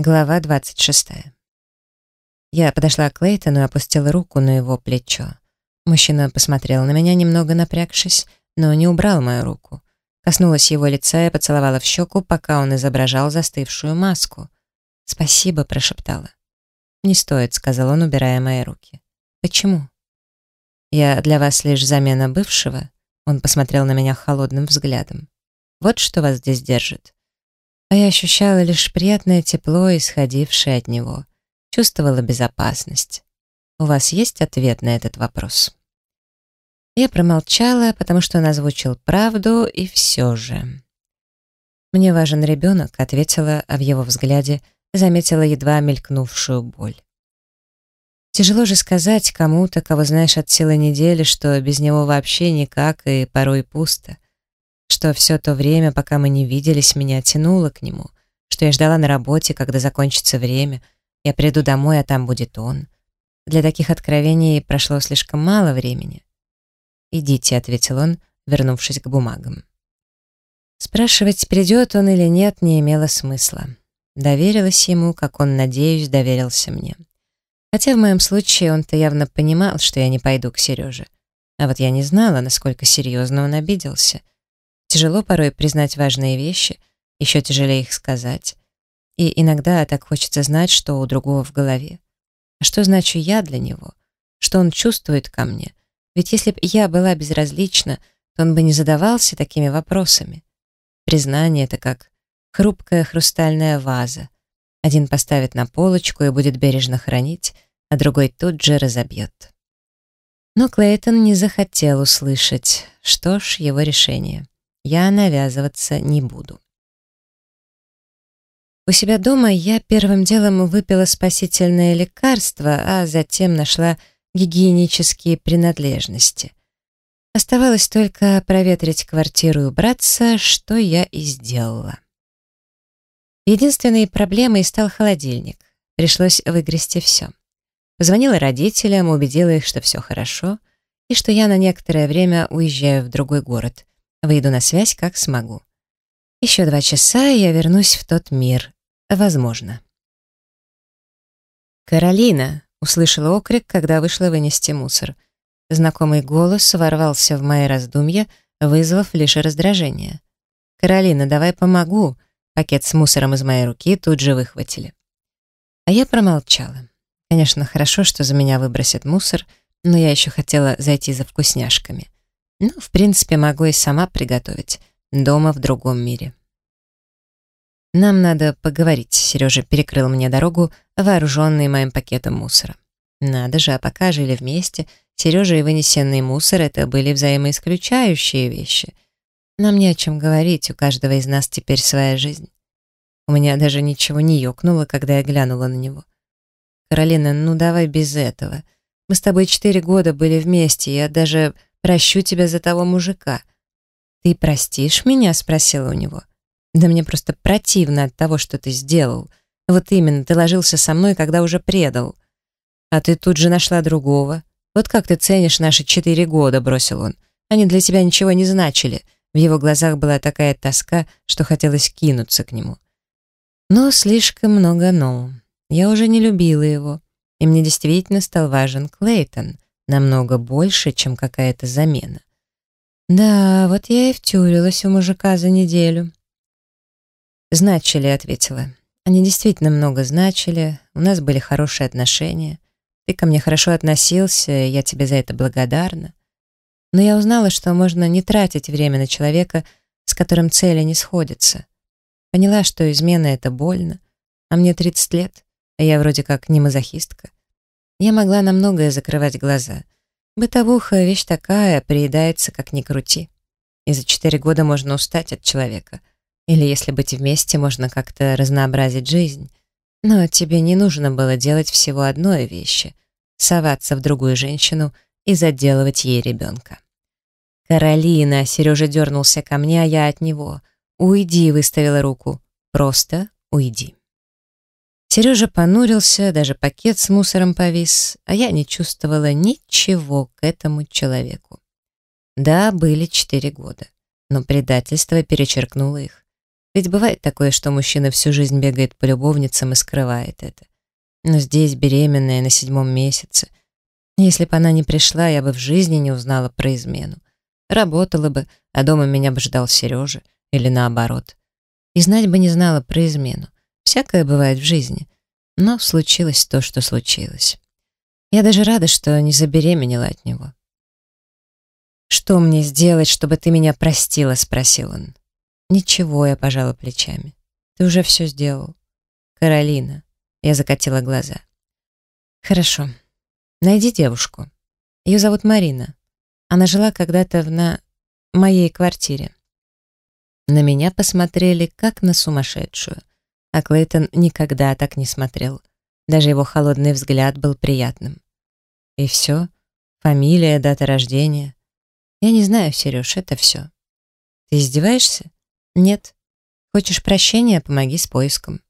Глава 26. Я подошла к Клейтону и опустила руку на его плечо. Мужчина посмотрел на меня, немного напрягшись, но не убрал мою руку. Коснулась его лица и поцеловала в щеку, пока он изображал застывшую маску. «Спасибо», — прошептала. «Не стоит», — сказал он, убирая мои руки. «Почему?» «Я для вас лишь замена бывшего?» Он посмотрел на меня холодным взглядом. «Вот что вас здесь держит». А я ощущала лишь приятное тепло, исходившее от него. Чувствовала безопасность. «У вас есть ответ на этот вопрос?» Я промолчала, потому что он озвучил правду, и все же. «Мне важен ребенок», — ответила, а в его взгляде заметила едва мелькнувшую боль. Тяжело же сказать кому-то, кого знаешь от силы недели, что без него вообще никак и порой пусто. Что все то время, пока мы не виделись, меня тянуло к нему. Что я ждала на работе, когда закончится время. Я приду домой, а там будет он. Для таких откровений прошло слишком мало времени. «Идите», — ответил он, вернувшись к бумагам. Спрашивать, придет он или нет, не имело смысла. Доверилась ему, как он, надеюсь, доверился мне. Хотя в моем случае он-то явно понимал, что я не пойду к Сереже. А вот я не знала, насколько серьезно он обиделся. Тяжело порой признать важные вещи, еще тяжелее их сказать. И иногда так хочется знать, что у другого в голове. А что значу я для него? Что он чувствует ко мне? Ведь если бы я была безразлична, то он бы не задавался такими вопросами. Признание — это как хрупкая хрустальная ваза — один поставит на полочку и будет бережно хранить, а другой тут же разобьет. Но Клейтон не захотел услышать. Что ж, его решение. Я навязываться не буду. У себя дома я первым делом выпила спасительное лекарство, а затем нашла гигиенические принадлежности. Оставалось только проветрить квартиру и убраться, что я и сделала. Единственной проблемой стал холодильник. Пришлось выгрести все. Позвонила родителям, убедила их, что все хорошо, и что я на некоторое время уезжаю в другой город. Выйду на связь, как смогу. Еще два часа, и я вернусь в тот мир. Возможно. «Каролина!» — услышала окрик, когда вышла вынести мусор. Знакомый голос ворвался в мои раздумья, вызвав лишь раздражение. «Каролина, давай помогу!» Пакет с мусором из моей руки тут же выхватили. А я промолчала. Конечно, хорошо, что за меня выбросят мусор, но я еще хотела зайти за вкусняшками. Ну, в принципе, могу и сама приготовить. Дома в другом мире. «Нам надо поговорить», — Сережа перекрыл мне дорогу, вооруженный моим пакетом мусора. Надо же, а пока жили вместе, Сережа и вынесенный мусор — это были взаимоисключающие вещи — нам не о чем говорить, у каждого из нас теперь своя жизнь. У меня даже ничего не ёкнуло, когда я глянула на него. «Каролина, ну давай без этого. Мы с тобой четыре года были вместе, я даже прощу тебя за того мужика». «Ты простишь меня?» — спросила у него. «Да мне просто противно от того, что ты сделал. Вот именно, ты ложился со мной, когда уже предал. А ты тут же нашла другого. Вот как ты ценишь наши четыре года?» — бросил он. «Они для тебя ничего не значили». В его глазах была такая тоска, что хотелось кинуться к нему. Но слишком много «но». Я уже не любила его, и мне действительно стал важен Клейтон, намного больше, чем какая-то замена. Да, вот я и втюрилась у мужика за неделю. «Значили», — ответила. «Они действительно много значили, у нас были хорошие отношения. Ты ко мне хорошо относился, я тебе за это благодарна. Но я узнала, что можно не тратить время на человека, с которым цели не сходятся. Поняла, что измена — это больно, а мне 30 лет, а я вроде как не мазохистка. Я могла на многое закрывать глаза. Бытовуха — вещь такая, приедается, как ни крути. И за четыре года можно устать от человека. Или если быть вместе, можно как-то разнообразить жизнь. Но тебе не нужно было делать всего одной вещи — соваться в другую женщину — и заделывать ей ребенка. «Каролина!» — Сережа дернулся ко мне, а я от него. «Уйди!» — выставила руку. «Просто уйди!» Сережа понурился, даже пакет с мусором повис, а я не чувствовала ничего к этому человеку. Да, были четыре года, но предательство перечеркнуло их. Ведь бывает такое, что мужчина всю жизнь бегает по любовницам и скрывает это. Но здесь беременная на седьмом месяце. Если бы она не пришла, я бы в жизни не узнала про измену. Работала бы, а дома меня бы ждал Сережа. Или наоборот. И знать бы не знала про измену. Всякое бывает в жизни. Но случилось то, что случилось. Я даже рада, что не забеременела от него. «Что мне сделать, чтобы ты меня простила?» — спросил он. «Ничего», — я пожала плечами. «Ты уже все сделал». «Каролина». Я закатила глаза. «Хорошо. Найди девушку. Ее зовут Марина. Она жила когда-то в на... моей квартире. На меня посмотрели, как на сумасшедшую. А Клейтон никогда так не смотрел. Даже его холодный взгляд был приятным. И все. Фамилия, дата рождения. Я не знаю, Сереж, это все. Ты издеваешься? Нет. Хочешь прощения, помоги с поиском.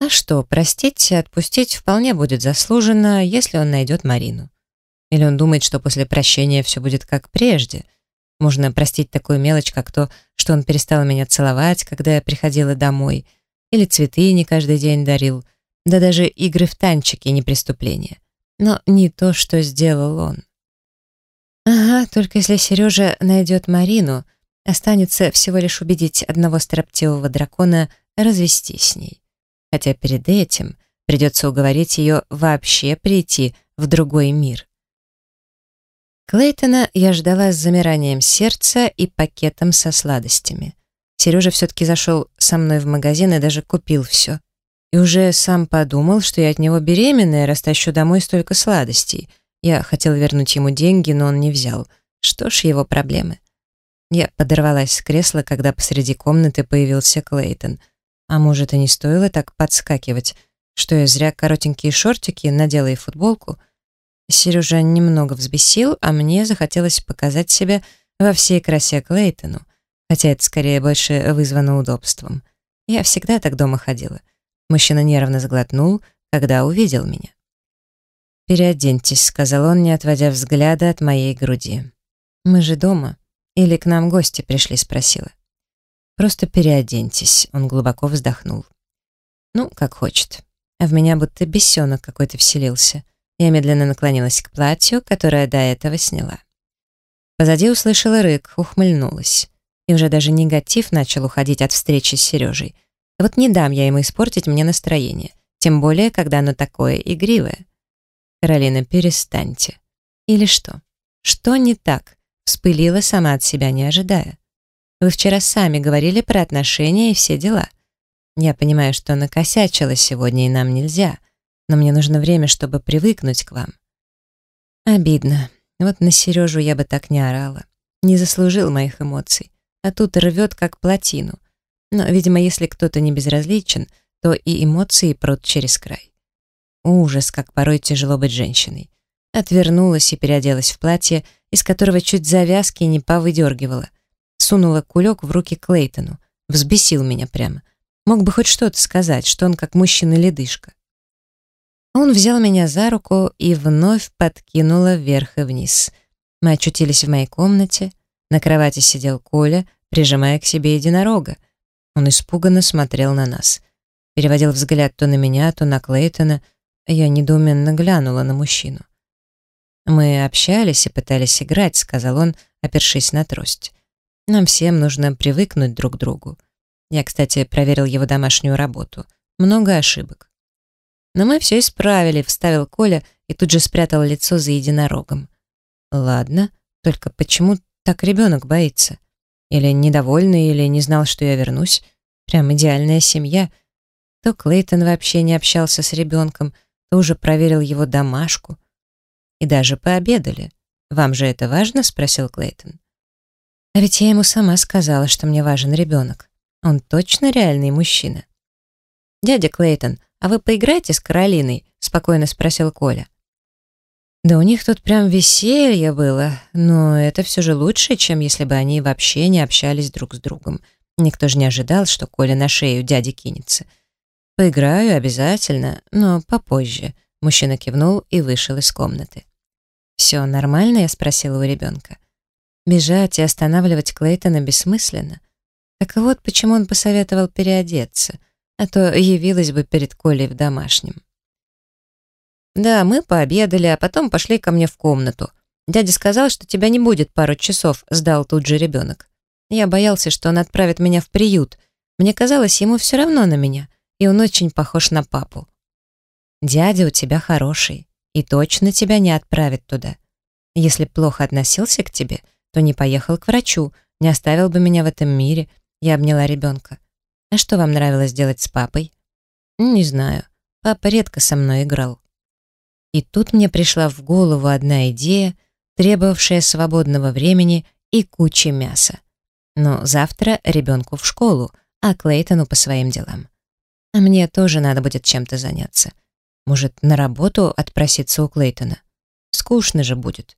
А что, простить и отпустить вполне будет заслуженно, если он найдет Марину. Или он думает, что после прощения все будет как прежде. Можно простить такую мелочь, как то, что он перестал меня целовать, когда я приходила домой, или цветы не каждый день дарил, да даже игры в танчики не преступление. Но не то, что сделал он. Ага, только если Сережа найдет Марину, останется всего лишь убедить одного строптивого дракона развестись с ней. Хотя перед этим придется уговорить ее вообще прийти в другой мир. Клейтона я ждала с замиранием сердца и пакетом со сладостями. Сережа все-таки зашел со мной в магазин и даже купил все. И уже сам подумал, что я от него беременная, раз тащу домой столько сладостей. Я хотел вернуть ему деньги, но он не взял. Что ж, его проблемы. Я подорвалась с кресла, когда посреди комнаты появился Клейтон. А может, и не стоило так подскакивать, что я зря коротенькие шортики надела и футболку — Сережа немного взбесил, а мне захотелось показать себя во всей красе Клейтону, хотя это скорее больше вызвано удобством. Я всегда так дома ходила. Мужчина нервно сглотнул, когда увидел меня. «Переоденьтесь», — сказал он, не отводя взгляда от моей груди. «Мы же дома. Или к нам гости пришли?» — спросила. «Просто переоденьтесь», — он глубоко вздохнул. «Ну, как хочет. А в меня будто бесенок какой-то вселился. Я медленно наклонилась к платью, которое до этого сняла. Позади услышала рык, ухмыльнулась. И уже даже негатив начал уходить от встречи с Сережей. Вот не дам я ему испортить мне настроение, тем более, когда оно такое игривое. Каролина, перестаньте. Или что? Что не так? Вспылила сама от себя, не ожидая. Вы вчера сами говорили про отношения и все дела. Я понимаю, что накосячила сегодня, и нам нельзя — но мне нужно время, чтобы привыкнуть к вам. Обидно. Вот на Сережу я бы так не орала. Не заслужил моих эмоций. А тут рвет, как плотину. Но, видимо, если кто-то не безразличен, то и эмоции прут через край. Ужас, как порой тяжело быть женщиной. Отвернулась и переоделась в платье, из которого чуть завязки не повыдергивала. Сунула кулек в руки Клейтону. Взбесил меня прямо. Мог бы хоть что-то сказать, что он как мужчина-ледышка. Он взял меня за руку и вновь подкинуло вверх и вниз. Мы очутились в моей комнате. На кровати сидел Коля, прижимая к себе единорога. Он испуганно смотрел на нас. Переводил взгляд то на меня, то на Клейтона. Я недоуменно глянула на мужчину. «Мы общались и пытались играть», — сказал он, опершись на трость. «Нам всем нужно привыкнуть друг к другу. Я, кстати, проверил его домашнюю работу. Много ошибок. Но мы все исправили, вставил Коля и тут же спрятал лицо за единорогом. Ладно, только почему так ребенок боится? Или недовольный, или не знал, что я вернусь? Прям идеальная семья. То Клейтон вообще не общался с ребенком, то уже проверил его домашку. И даже пообедали. «Вам же это важно?» — спросил Клейтон. А ведь я ему сама сказала, что мне важен ребенок. Он точно реальный мужчина. «Дядя Клейтон, «А вы поиграете с Каролиной?» — спокойно спросил Коля. Да у них тут прям веселье было, но это все же лучше, чем если бы они вообще не общались друг с другом. Никто же не ожидал, что Коля на шею дяди кинется. «Поиграю обязательно, но попозже», — мужчина кивнул и вышел из комнаты. «Все нормально?» — я спросила у ребенка. Бежать и останавливать Клейтона бессмысленно. Так вот, почему он посоветовал переодеться, а то явилась бы перед Колей в домашнем. Да, мы пообедали, а потом пошли ко мне в комнату. Дядя сказал, что тебя не будет пару часов, сдал тут же ребенок. Я боялся, что он отправит меня в приют. Мне казалось, ему все равно на меня, и он очень похож на папу. Дядя у тебя хороший, и точно тебя не отправит туда. Если плохо относился к тебе, то не поехал к врачу, не оставил бы меня в этом мире. Я обняла ребенка. А что вам нравилось делать с папой? Не знаю. Папа редко со мной играл. И тут мне пришла в голову одна идея, требовавшая свободного времени и кучи мяса. Но завтра ребенку в школу, а Клейтону по своим делам. А мне тоже надо будет чем-то заняться. Может, на работу отпроситься у Клейтона? Скучно же будет.